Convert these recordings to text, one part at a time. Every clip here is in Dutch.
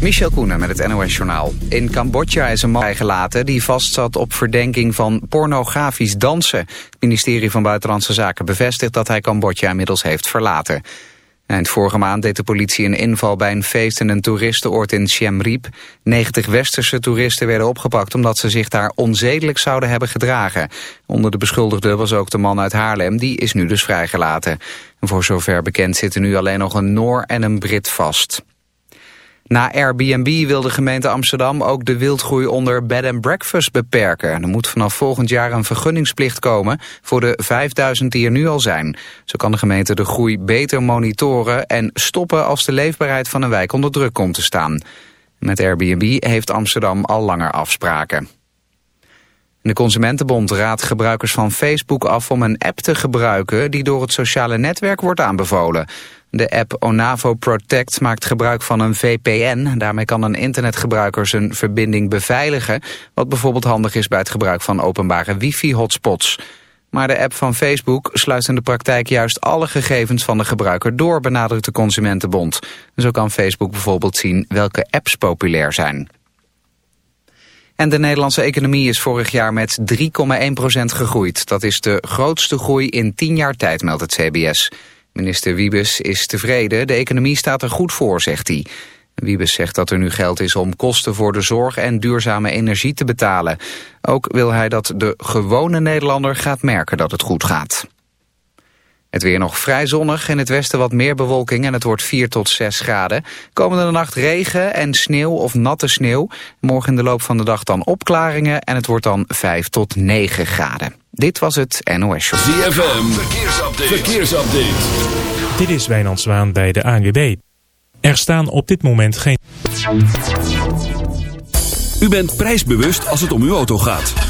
Michel Koenen met het NOS-journaal. In Cambodja is een man bijgelaten die vastzat op verdenking van pornografisch dansen. Het ministerie van Buitenlandse Zaken bevestigt dat hij Cambodja inmiddels heeft verlaten. Eind vorige maand deed de politie een inval bij een feest in een toeristenoord in Siem Reap. 90 westerse toeristen werden opgepakt omdat ze zich daar onzedelijk zouden hebben gedragen. Onder de beschuldigden was ook de man uit Haarlem, die is nu dus vrijgelaten. voor zover bekend zitten nu alleen nog een Noor en een Brit vast. Na Airbnb wil de gemeente Amsterdam ook de wildgroei onder bed and breakfast beperken. Er moet vanaf volgend jaar een vergunningsplicht komen voor de 5000 die er nu al zijn. Zo kan de gemeente de groei beter monitoren en stoppen als de leefbaarheid van een wijk onder druk komt te staan. Met Airbnb heeft Amsterdam al langer afspraken. De Consumentenbond raadt gebruikers van Facebook af om een app te gebruiken die door het sociale netwerk wordt aanbevolen. De app Onavo Protect maakt gebruik van een VPN. Daarmee kan een internetgebruiker zijn verbinding beveiligen... wat bijvoorbeeld handig is bij het gebruik van openbare wifi-hotspots. Maar de app van Facebook sluit in de praktijk juist alle gegevens van de gebruiker door, benadrukt de Consumentenbond. Zo kan Facebook bijvoorbeeld zien welke apps populair zijn. En de Nederlandse economie is vorig jaar met 3,1% gegroeid. Dat is de grootste groei in 10 jaar tijd, meldt het CBS. Minister Wiebes is tevreden, de economie staat er goed voor, zegt hij. Wiebes zegt dat er nu geld is om kosten voor de zorg en duurzame energie te betalen. Ook wil hij dat de gewone Nederlander gaat merken dat het goed gaat. Het weer nog vrij zonnig, in het westen wat meer bewolking en het wordt 4 tot 6 graden. Komende nacht regen en sneeuw of natte sneeuw. Morgen in de loop van de dag dan opklaringen en het wordt dan 5 tot 9 graden. Dit was het NOS Show. ZFM, verkeersupdate. verkeersupdate. Dit is Wijnand Zwaan bij de ANWB. Er staan op dit moment geen... U bent prijsbewust als het om uw auto gaat.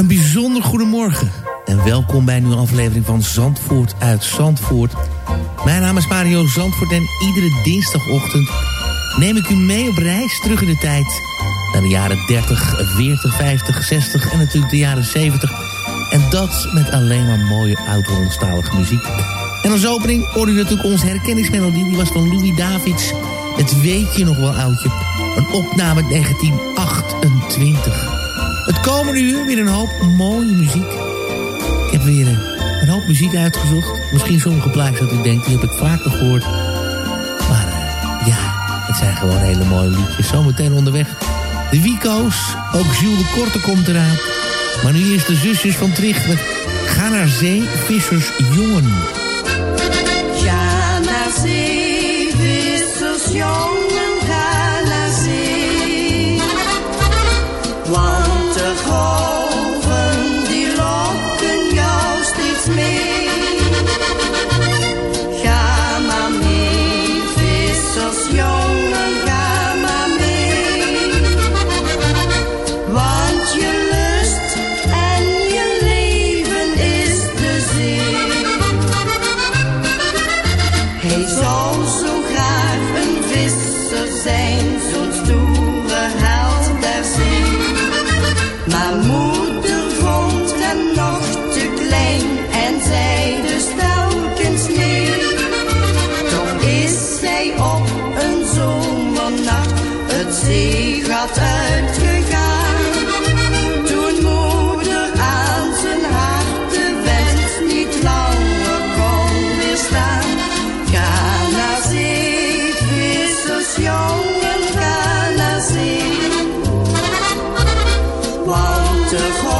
Een bijzonder goedemorgen en welkom bij een nieuwe aflevering van Zandvoort uit Zandvoort. Mijn naam is Mario Zandvoort en iedere dinsdagochtend neem ik u mee op reis terug in de tijd. Naar de jaren 30, 40, 50, 60 en natuurlijk de jaren 70. En dat met alleen maar mooie oud-Hollandstalige muziek. En als opening hoorde u natuurlijk onze herkenningsmelodie. Die was van Louis Davids. Het weet je nog wel oudje. Een opname uit 1928. Het komende uur weer een hoop mooie muziek. Ik heb weer een, hoop muziek uitgezocht. Misschien sommige plaatjes dat u denkt, die heb ik vaker gehoord. Maar uh, ja, het zijn gewoon hele mooie liedjes. Zometeen onderweg de Wico's. Ook Jules de Korte komt eraan. Maar nu eerst de zusjes van Tricht met Ga naar zee, vissers jongen. Ga naar zee, vissersjongen, Want de golven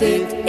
Dit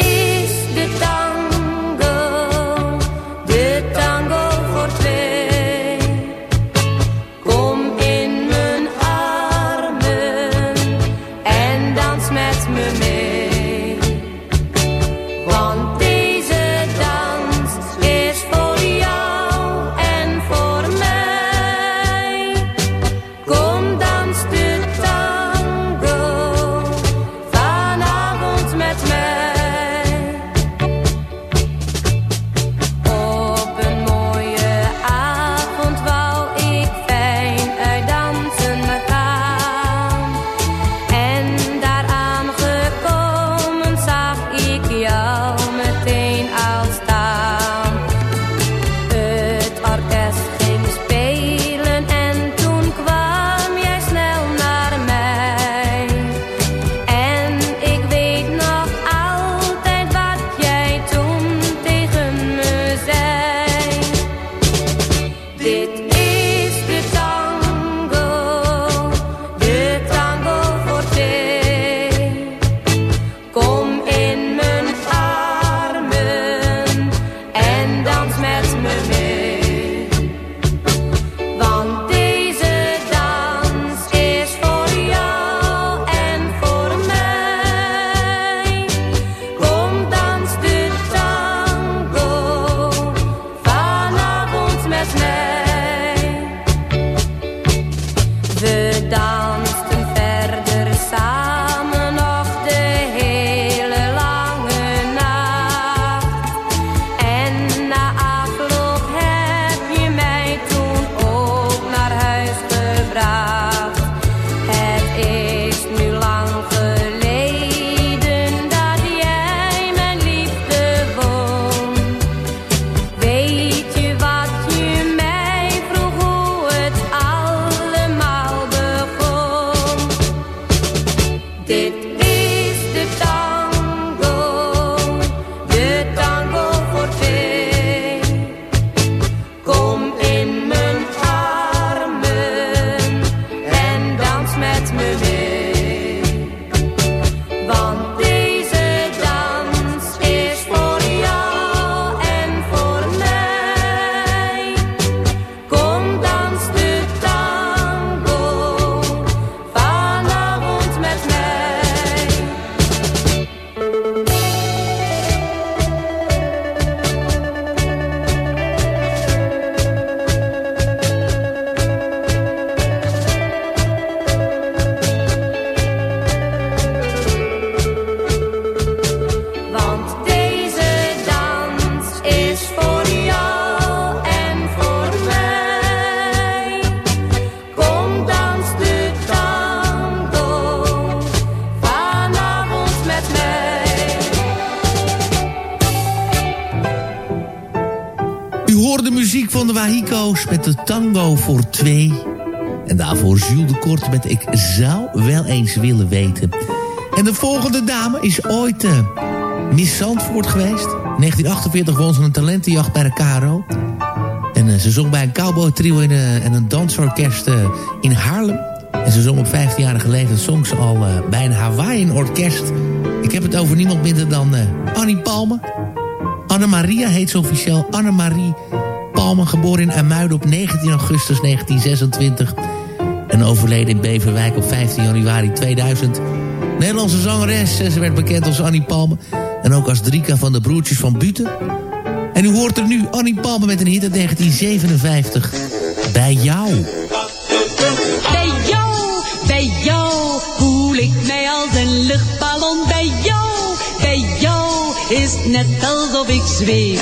En de volgende dame is ooit uh, Miss Zandvoort geweest. In 1948 won ze een talentenjacht bij de KRO. En uh, ze zong bij een cowboy trio uh, en een dansorkest in Haarlem. En ze zong op 15-jarige leeftijd zong ze al bij een Hawaiian orkest. Ik heb het over niemand minder dan Annie Palme. Anne-Maria heet ze officieel. Anne-Marie Palme, geboren in Amuiden op 19 augustus 1926... en overleden in Beverwijk op 15 januari 2000... Nederlandse zangeres. Ze werd bekend als Annie Palme. En ook als Drika van de Broertjes van Buten. En u hoort er nu Annie Palme met een hit uit 1957. Bij jou. Bij jou, bij jou voel ik mij als een luchtballon. Bij jou, bij jou is net alsof ik zweef.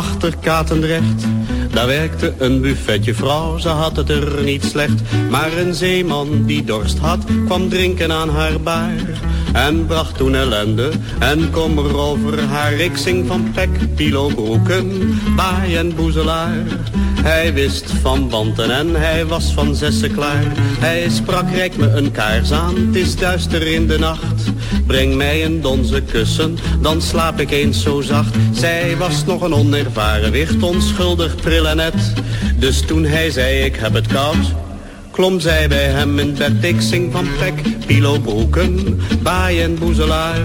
achter Katendrecht. Daar werkte een buffetje vrouw, ze had het er niet slecht. Maar een zeeman die dorst had, kwam drinken aan haar baar. En bracht toen ellende en kommer over haar. Ik zing van pek, pilobroeken, baai en boezelaar. Hij wist van wanten en hij was van zessen klaar. Hij sprak, rijk me een kaars aan, het is duister in de nacht. Breng mij een donze kussen, dan slaap ik eens zo zacht. Zij was nog een onervaren wicht, onschuldig pril en net. Dus toen hij zei ik heb het koud, klom zij bij hem in bed. Ik zing van pek, pilobroeken, baai en boezelaar.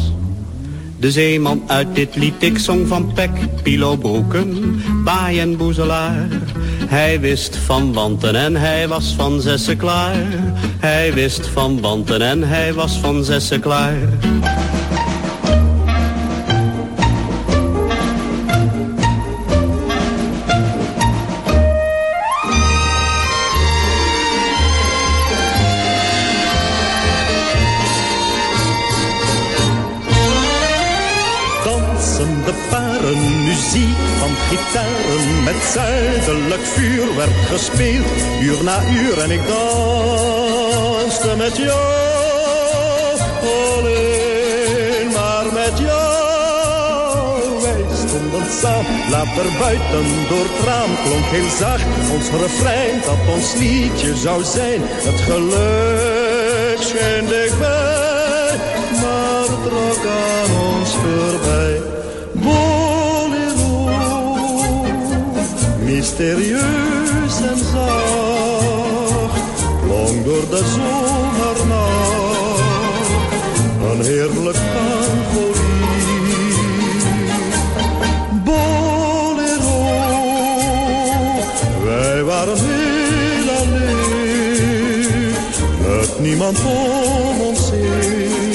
De zeeman uit dit lied, ik zong van pek, pilobroeken, baai en boezelaar. Hij wist van wanten en hij was van zessen klaar. Hij wist van wanten en hij was van zessen klaar. Zuidelijk vuur werd gespeeld, uur na uur en ik danste met jou. Alleen maar met jou. Wij stonden samen, later buiten door het raam klonk heel zacht ons refrein dat ons liedje zou zijn. Het geluk scheen dichtbij, maar trok aan ons voorbij. Mysterieus en zacht, klonk door de zomernacht. Een heerlijk tangolie. Bolero, wij waren heel alleen, met niemand om ons heen.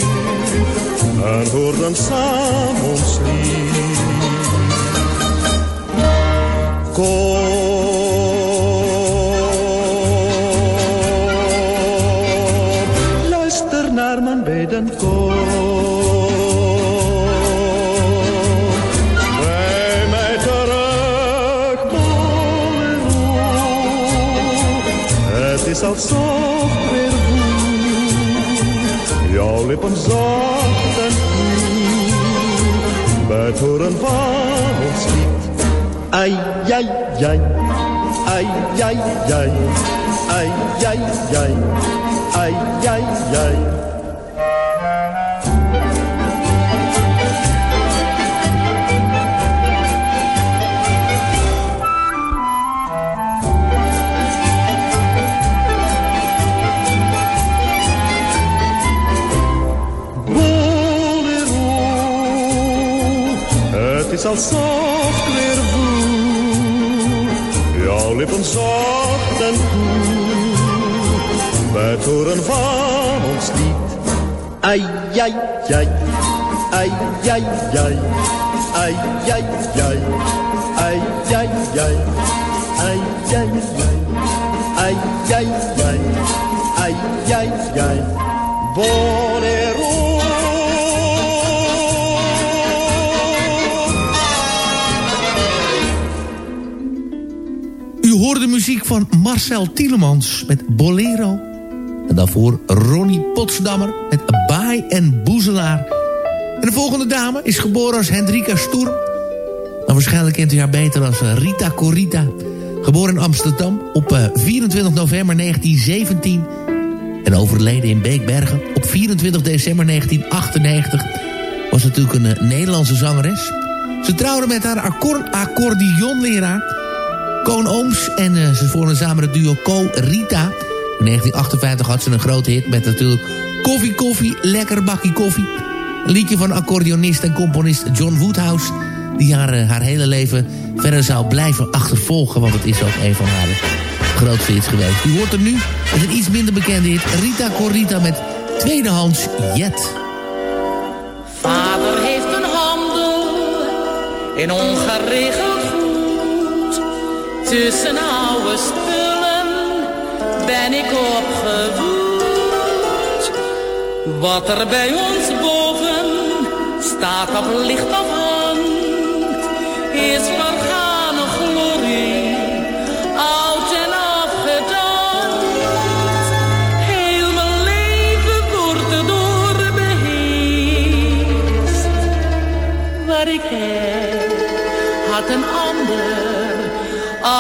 En hoorden samen ons. Alsof ik weer voel, jouw lippen zacht en koel. Bij het horen van ons lied. Ai, ai, ai, ai, ai, ai, ai, ai, ai, ai, ai, ai. zal zacht weer voel. Jouw lippen zacht en koel. Bij het horen van ons lied. Ai, ai, ai. Ai, ai, ai. Ai, ai, ai. Ai, ai, ai. Ai, ai, ai. Ai, ai, ai. Ai, ai, ai. Hoorde de muziek van Marcel Tielemans met Bolero. En daarvoor Ronnie Potsdammer met Baai en Boezelaar. En de volgende dame is geboren als Hendrika Stoer. Maar waarschijnlijk kent u haar beter als eh, Rita Corita. Geboren in Amsterdam op eh, 24 november 1917. En overleden in Beekbergen op 24 december 1998. Was natuurlijk een eh, Nederlandse zangeres. Ze trouwde met haar accor- accordeonleraar... Koon Ooms en eh, ze vormden samen het duo Co Rita. In 1958 had ze een grote hit met natuurlijk Koffie Koffie, Lekker Bakkie Koffie. Liedje van accordeonist en componist John Woodhouse... die haar, eh, haar hele leven verder zou blijven achtervolgen... want het is ook een van haar grootste hits geweest. U hoort er nu met een iets minder bekende hit... Rita Corita met Tweedehands Jet. Vader heeft een handel in ongeregeld. Tussen oude spullen ben ik opgevoed. Wat er bij ons boven staat op licht of hand, is vergane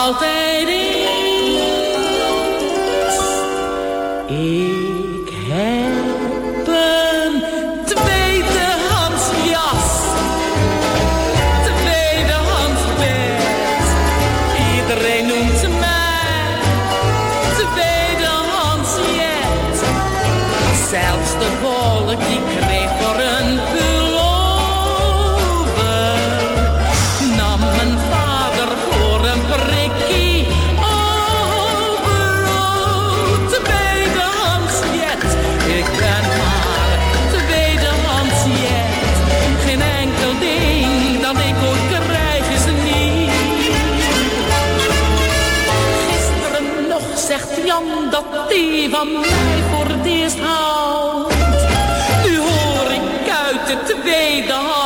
all things. Dat die van mij voor het eerst houdt. Nu hoor ik uit de tweede hand,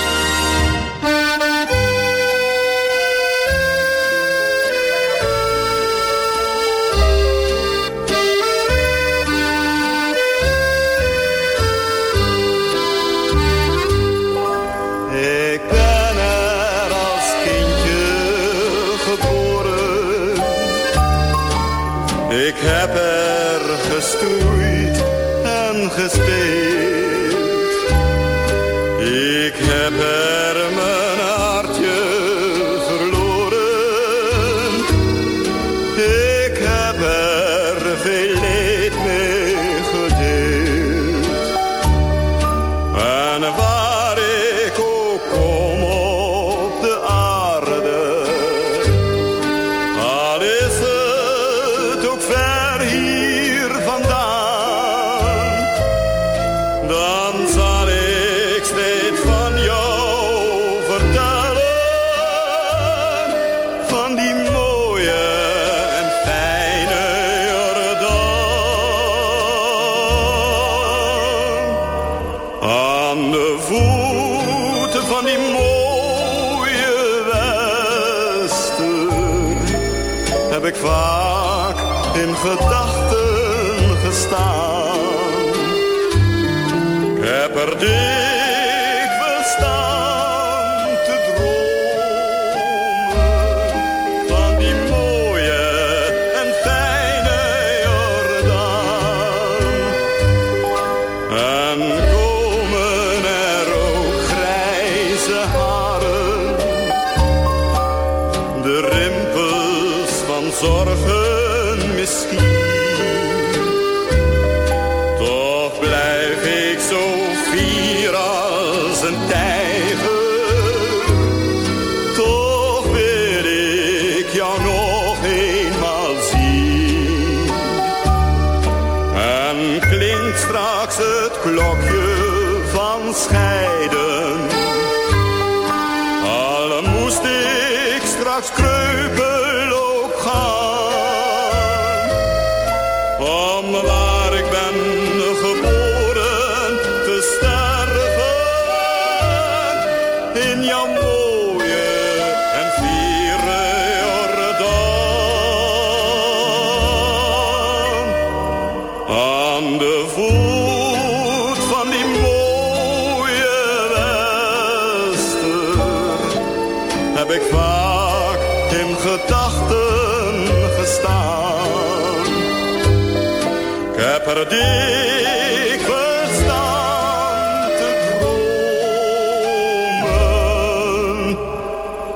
Ik er dikwijls staan te dromen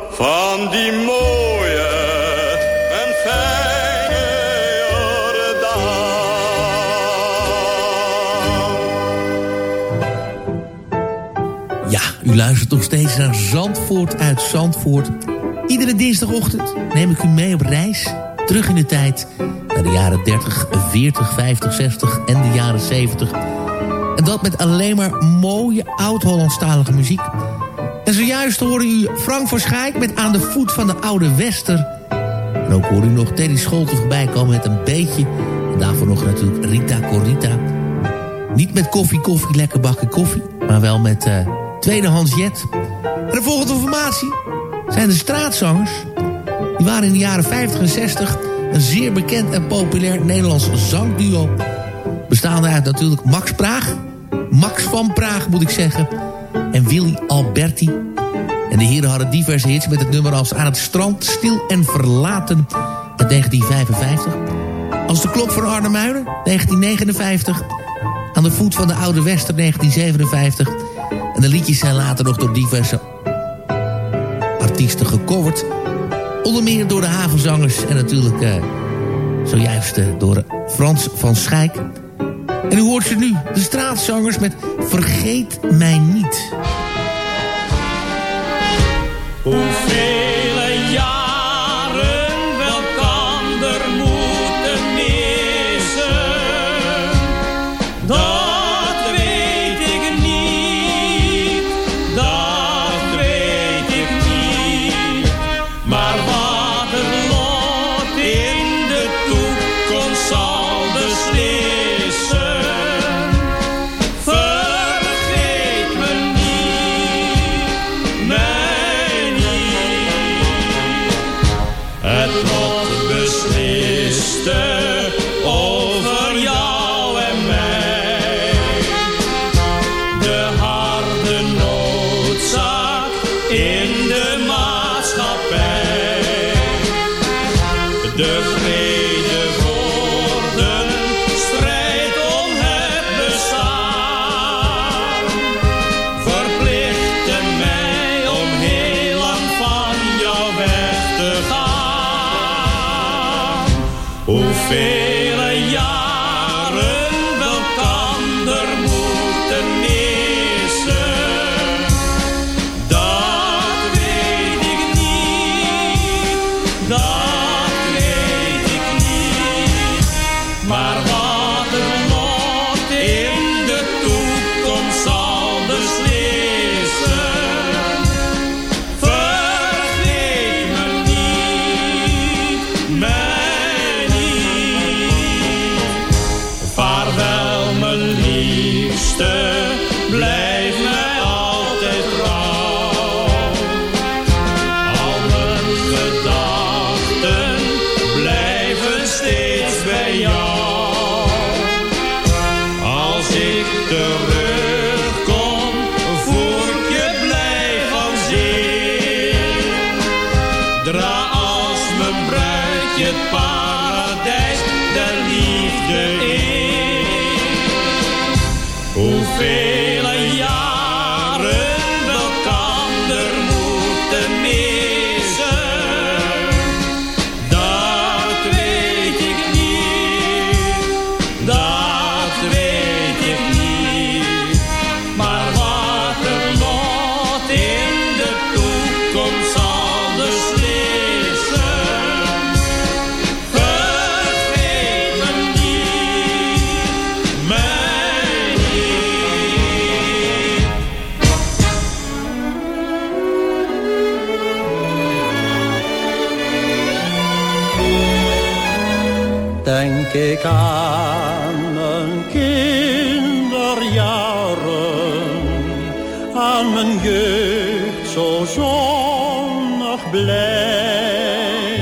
van die mooie en fijne Jordaan. Ja, u luistert nog steeds naar Zandvoort uit Zandvoort. Iedere dinsdagochtend neem ik u mee op reis. Terug in de tijd naar de jaren 30, 40, 50, 60 en de jaren 70. En dat met alleen maar mooie oud-Hollandstalige muziek. En zojuist hoorde u Frank Verschijk met Aan de voet van de oude Wester. En ook hoorde u nog Teddy Scholten voorbij komen met een beetje. En daarvoor nog natuurlijk Rita Corita. Niet met koffie, koffie, lekker bakken koffie. Maar wel met eh, tweedehands jet. En de volgende informatie zijn de straatzangers. Die waren in de jaren 50 en 60 een zeer bekend en populair Nederlands zangduo. Bestaande uit natuurlijk Max Praag. Max van Praag moet ik zeggen. En Willy Alberti. En de heren hadden diverse hits met het nummer als Aan het strand, Stil en Verlaten uit 1955. Als de klok van Arnhemuiden 1959. Aan de voet van de Oude Wester 1957. En de liedjes zijn later nog door diverse artiesten gecoverd. Onder meer door de havenzangers en natuurlijk uh, zojuist uh, door Frans van Schijk. En u hoort ze nu, de straatzangers met Vergeet mij niet. Jeugd zo zonnig blij.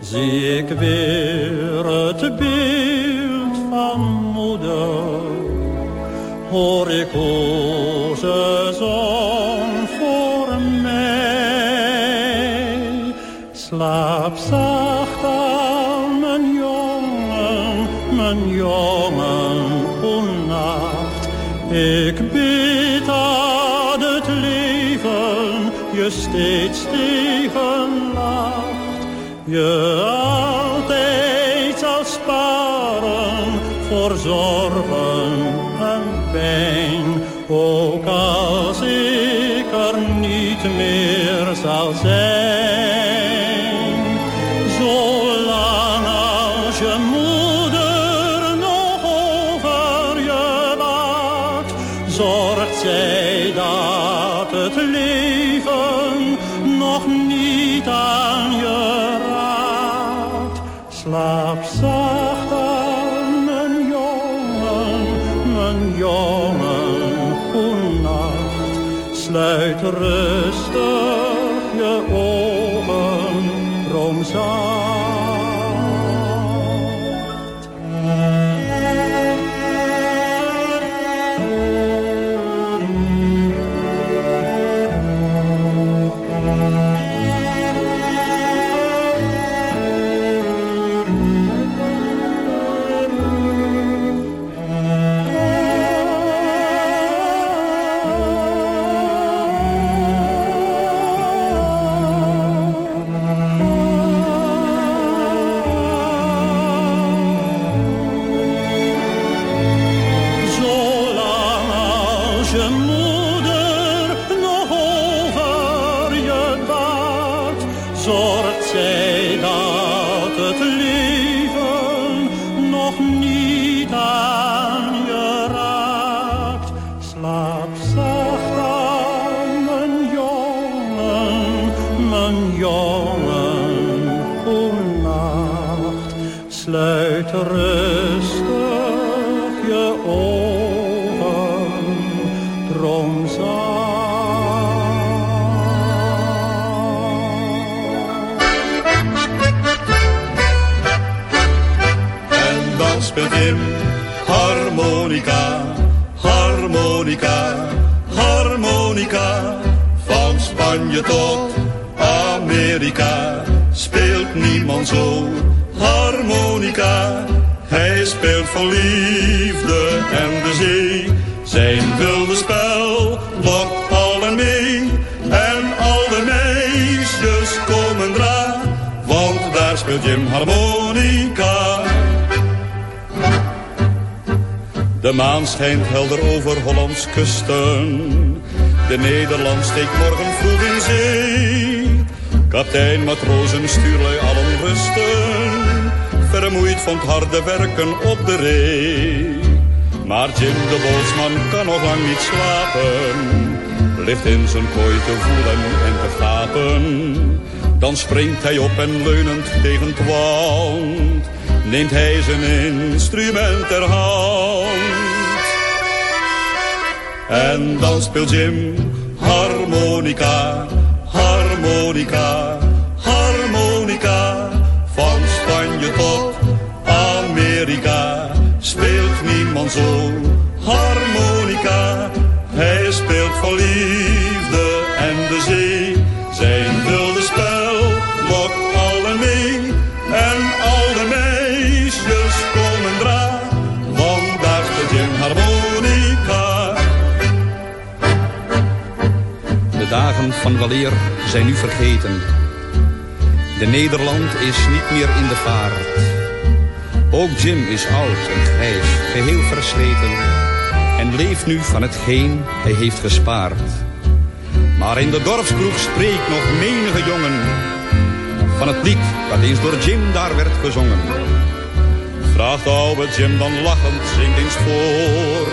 Zie ik weer het beeld van moeder, hoor ik hoe ze zong voor mij. Slaap zacht en pijn. Ook als ik er niet meer zal zijn. Zolang als je moeder nog over je waakt, zorgt zij dat het leven nog niet aan je raakt. Slaap zacht Sluit rustig je ogen, droom Tot Amerika speelt niemand zo harmonica. Hij speelt voor liefde en de zee. Zijn wilde spel lokt allen mee. En al de meisjes komen dra, want daar speelt Jim harmonica. De maan schijnt helder over Hollands kusten. De Nederland steekt morgen vroeg in zee. Kaptein, matrozen, stuurlui allen rusten. Vermoeid van het harde werken op de ree. Maar Jim de bootsman kan nog lang niet slapen. Ligt in zijn kooi te voelen en te gapen. Dan springt hij op en leunend tegen het wand. Neemt hij zijn instrument ter hand. En dan speelt Jim harmonica, harmonica, harmonica. Van Spanje tot Amerika speelt niemand zo harmonica. Hij speelt voor liefde en de zee. Zijn wilde van weleer zijn nu vergeten. De Nederland is niet meer in de vaart. Ook Jim is oud en grijs, geheel versleten. En leeft nu van hetgeen hij heeft gespaard. Maar in de dorpskroeg spreekt nog menige jongen. Van het lied dat eens door Jim daar werd gezongen. Vraagt oude Jim dan lachend, zingt eens voor.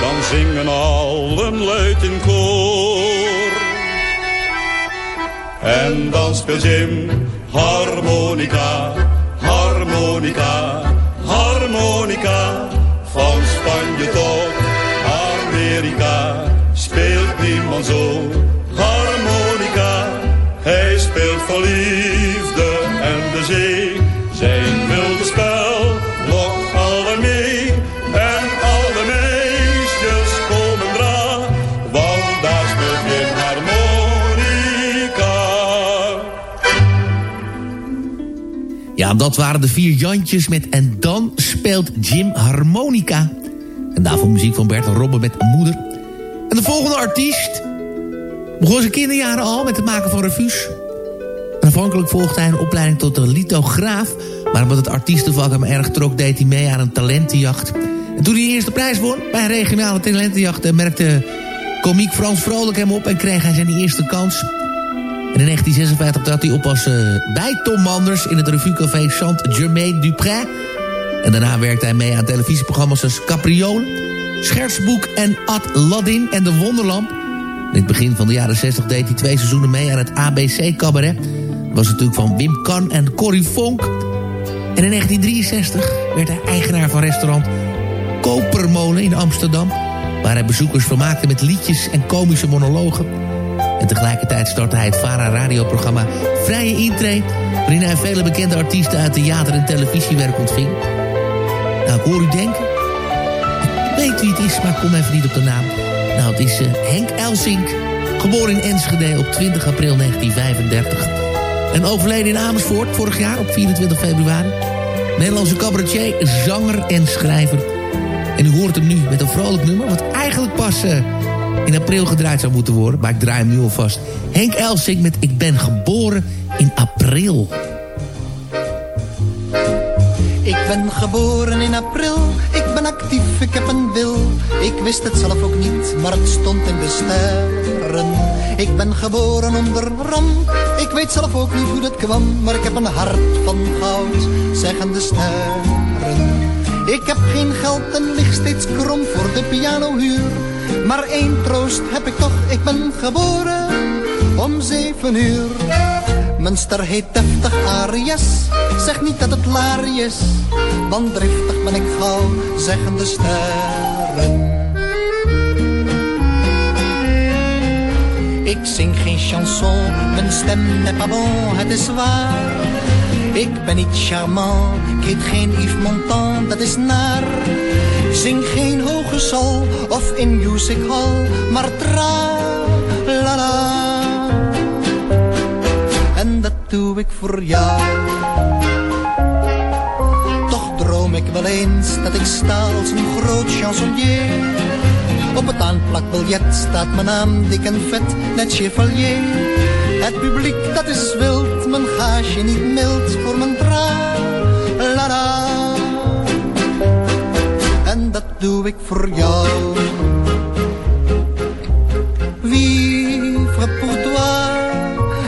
Dan zingen allen luid in koor. En dan speelt Jim harmonica, Ja, dat waren de vier Jantjes met En dan speelt Jim harmonica. En daarvoor muziek van Bert en Robben met Moeder. En de volgende artiest begon zijn kinderjaren al met het maken van revues. En Aanvankelijk volgde hij een opleiding tot een lithograaf... maar omdat het artiestenvak hem erg trok... deed hij mee aan een talentenjacht. En toen hij de eerste prijs won bij een regionale talentenjacht... eh, merkte komiek Frans Vrolijk hem op... en kreeg hij zijn eerste kans... In 1956 trad hij op als eh, bij Tom Manders in het revuecafé Saint-Germain Dupré. En daarna werkte hij mee aan televisieprogramma's als Capriolen, Schertsboek en Ad Ladin en De Wonderlamp. In het begin van de jaren 60 deed hij twee seizoenen mee aan het ABC Cabaret. Dat was natuurlijk van Wim Kan en Corrie Vonk. En in 1963 werd hij eigenaar van restaurant Kopermolen in Amsterdam... waar hij bezoekers vermaakte met liedjes en komische monologen... En tegelijkertijd startte hij het VARA-radioprogramma Vrije Intree... waarin hij vele bekende artiesten uit theater- en televisiewerk ontving. Nou, ik hoor u denken... Ik weet wie het is, maar kom even niet op de naam. Nou, het is eh, Henk Elsink, geboren in Enschede op 20 april 1935. En overleden in Amersfoort vorig jaar op 24 februari. Nederlandse cabaretier, zanger en schrijver. En u hoort hem nu met een vrolijk nummer... wat eigenlijk pas eh, in april gedraaid zou moeten worden. Maar ik draai hem nu alvast. Henk Elsink met Ik ben geboren in april. Ik ben geboren in april, ik ben actief, ik heb een wil. Ik wist het zelf ook niet, maar het stond in de sterren. Ik ben geboren onder ramp, ik weet zelf ook niet hoe dat kwam. Maar ik heb een hart van goud, zeggen de sterren. Ik heb geen geld en lig steeds krom voor de pianohuur. Maar één troost heb ik toch, ik ben geboren om zeven uur. Mijn ster heet deftig Arias, zeg niet dat het laar is. Want driftig ben ik gauw, zeggen de sterren. Ik zing geen chanson, mijn stem n'est pas bon, het is waar. Ik ben niet charmant, ik heet geen Yves Montand, dat is naar. Zing geen hoge sol of in music hall, maar tra la la. En dat doe ik voor jou. Toch droom ik wel eens dat ik sta als een groot chansonnier. Op het aanplakbiljet staat mijn naam dik en vet, net chevalier. Het publiek dat is wild, mijn gaasje niet mild voor mijn tra la la. Vivre pour toi,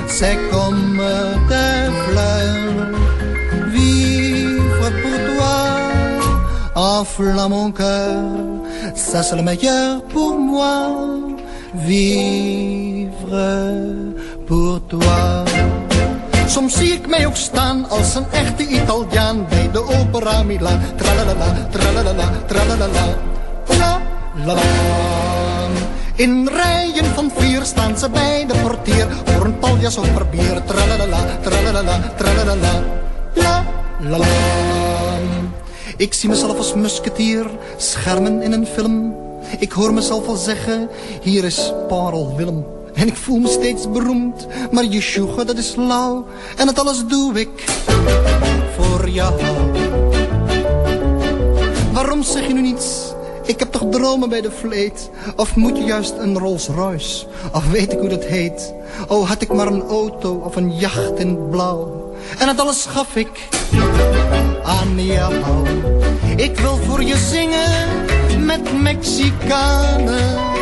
c'est comme des fleurs. Vivre pour toi, enflamme mon cœur, ça c'est le meilleur pour moi. Vivre pour toi. Zie ik mij ook staan als een echte Italiaan bij de opera Milaan. Tralalala, tralalala, tralalala, la la la. In rijen van vier staan ze bij de portier voor een paljas of per bier. Tralalala, tralalala, tralalala, la la la. Ik zie mezelf als musketier, schermen in een film. Ik hoor mezelf al zeggen, hier is Parel Willem. En ik voel me steeds beroemd, maar je sjoegen dat is lauw. En het alles doe ik voor jou. Waarom zeg je nu niets? Ik heb toch dromen bij de vleet? Of moet je juist een Rolls Royce? Of weet ik hoe dat heet? Oh, had ik maar een auto of een jacht in blauw. En dat alles gaf ik aan jou. Ik wil voor je zingen met Mexicanen.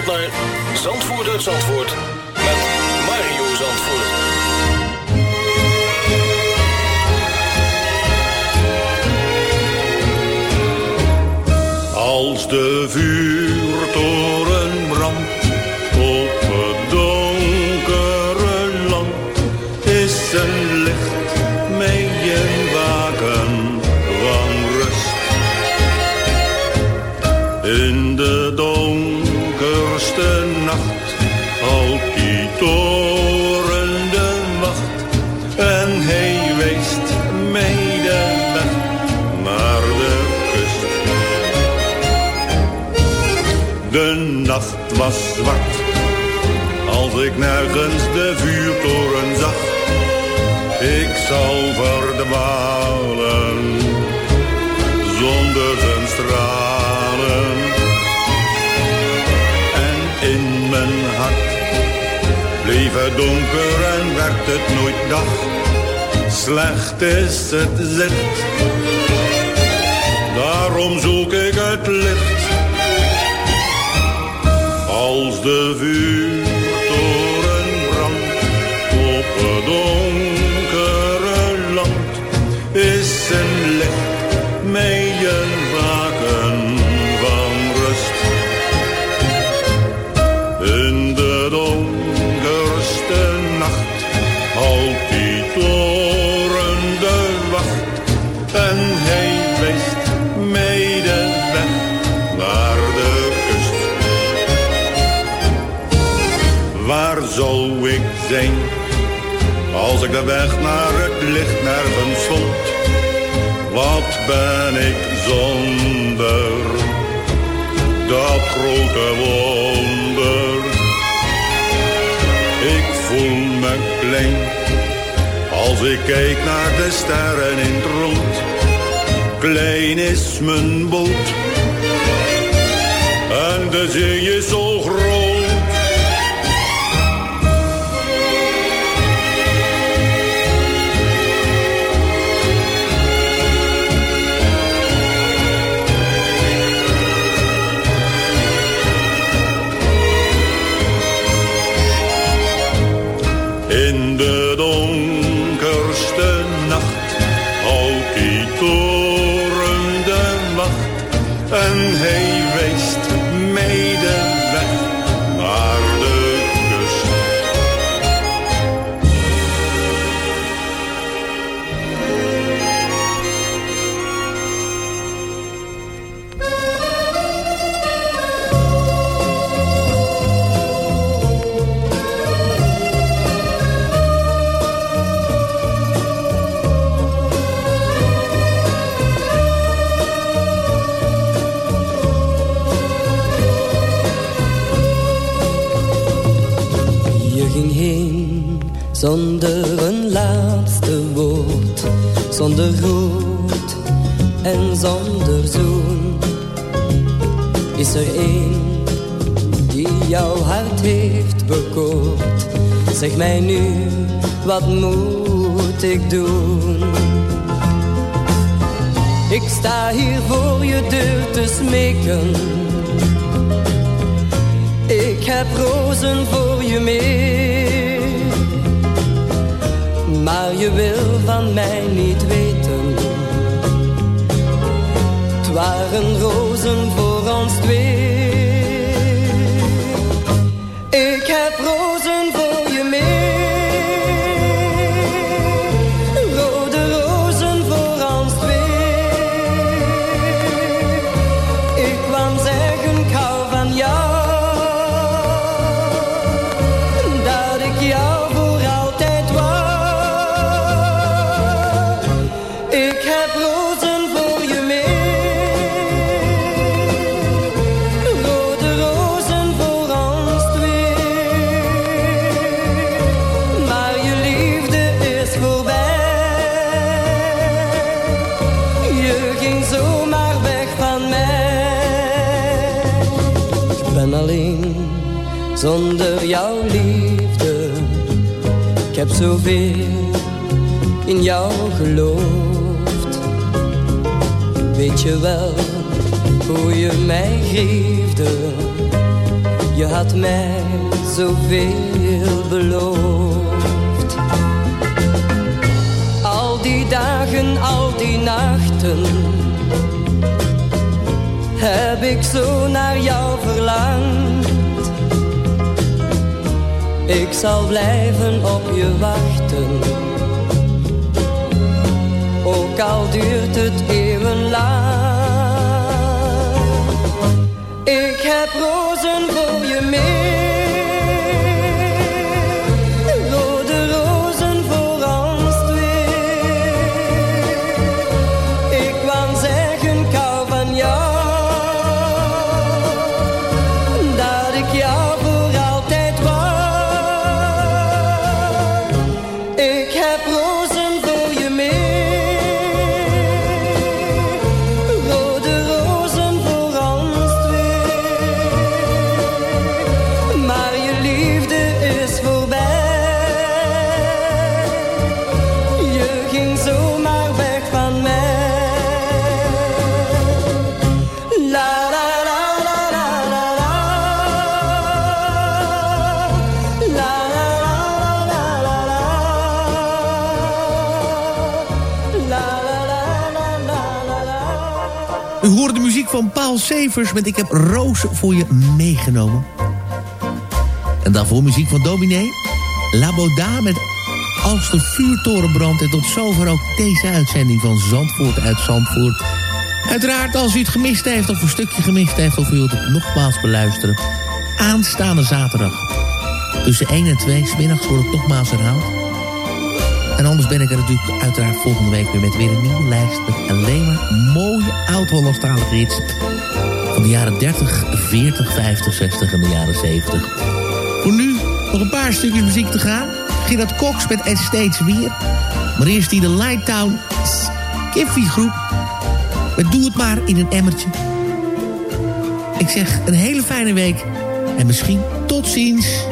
naar Zandvoort Zandvoort met Mario Zandvoort. Als de vuurtoren was zwart, als ik nergens de vuurtoren zag. Ik zou verdwalen, zonder zijn stralen. En in mijn hart bleef het donker en werd het nooit dag. Slecht is het zicht, daarom zoek ik het licht. Als de vuurtoren brandt op het donkere weg naar het licht nergens vond? Wat ben ik zonder dat grote wonder? Ik voel me klein als ik kijk naar de sterren in het rond. Klein is mijn boot en de zee is zo groot. Zeg mij nu, wat moet ik doen? Ik sta hier voor je deur te smeken. Ik heb rozen voor je mee. Maar je wil van mij niet weten. Het waren rozen voor Alleen zonder jouw liefde. Ik heb zoveel in jou geloofd. Weet je wel hoe je mij griefde? Je had mij zoveel beloofd. Al die dagen, al die nachten heb ik zo naar jou verlangd. Ik zal blijven op je wachten. Ook al duurt het eeuwenlang. Ik heb rozen voor je mee. Paul Severs met Ik heb rozen voor je meegenomen. En daarvoor muziek van Dominé. La Bauda met Als de vuurtoren brandt. En tot zover ook deze uitzending van Zandvoort uit Zandvoort. Uiteraard als u het gemist heeft of een stukje gemist heeft... of u wilt het nogmaals beluisteren. Aanstaande zaterdag. Tussen 1 en 2 smiddags wordt het nogmaals herhaald. En anders ben ik er natuurlijk uiteraard volgende week weer met weer een nieuwe lijst... met alleen maar mooie oud-Hollandstalige hits... van de jaren 30, 40, 50, 60 en de jaren 70. Voor nu nog een paar stukjes muziek te gaan. Gerard Cox met En Steeds Weer. Maar eerst die de Lighttown Skiffy groep. Met Doe het maar in een emmertje. Ik zeg een hele fijne week. En misschien tot ziens.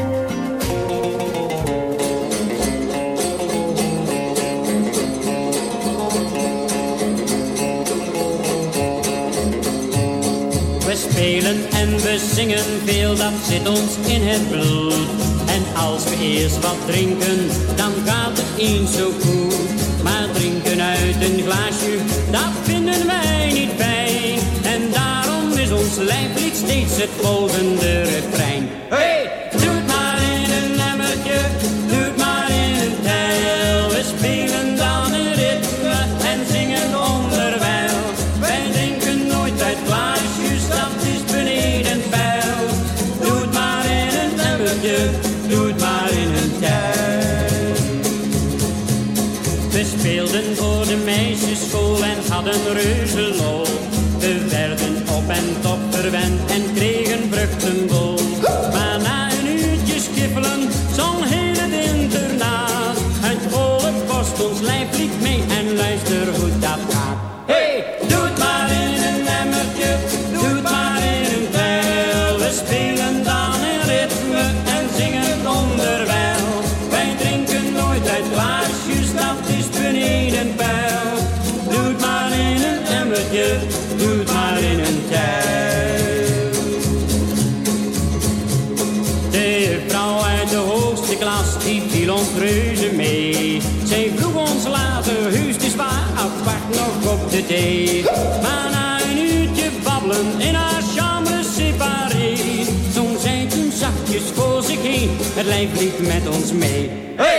En we zingen veel, dat zit ons in het bloed. En als we eerst wat drinken, dan gaat het eens zo goed. Maar drinken uit een glaasje, dat vinden wij niet fijn. En daarom is ons lijflied steeds het volgende refrein. En kregen vruchtenbol. Maar na een uurtje skiffelen zong heel het internaat. houdt ons lijflied mee en luister hoe dat gaat. Hey, doe het maar in een emmertje, doe het maar in een. We spelen Maar na een uurtje babbelen in haar chambre séparé. Zong zij toen zachtjes voor zich heen, het lijf liep met ons mee. Hey,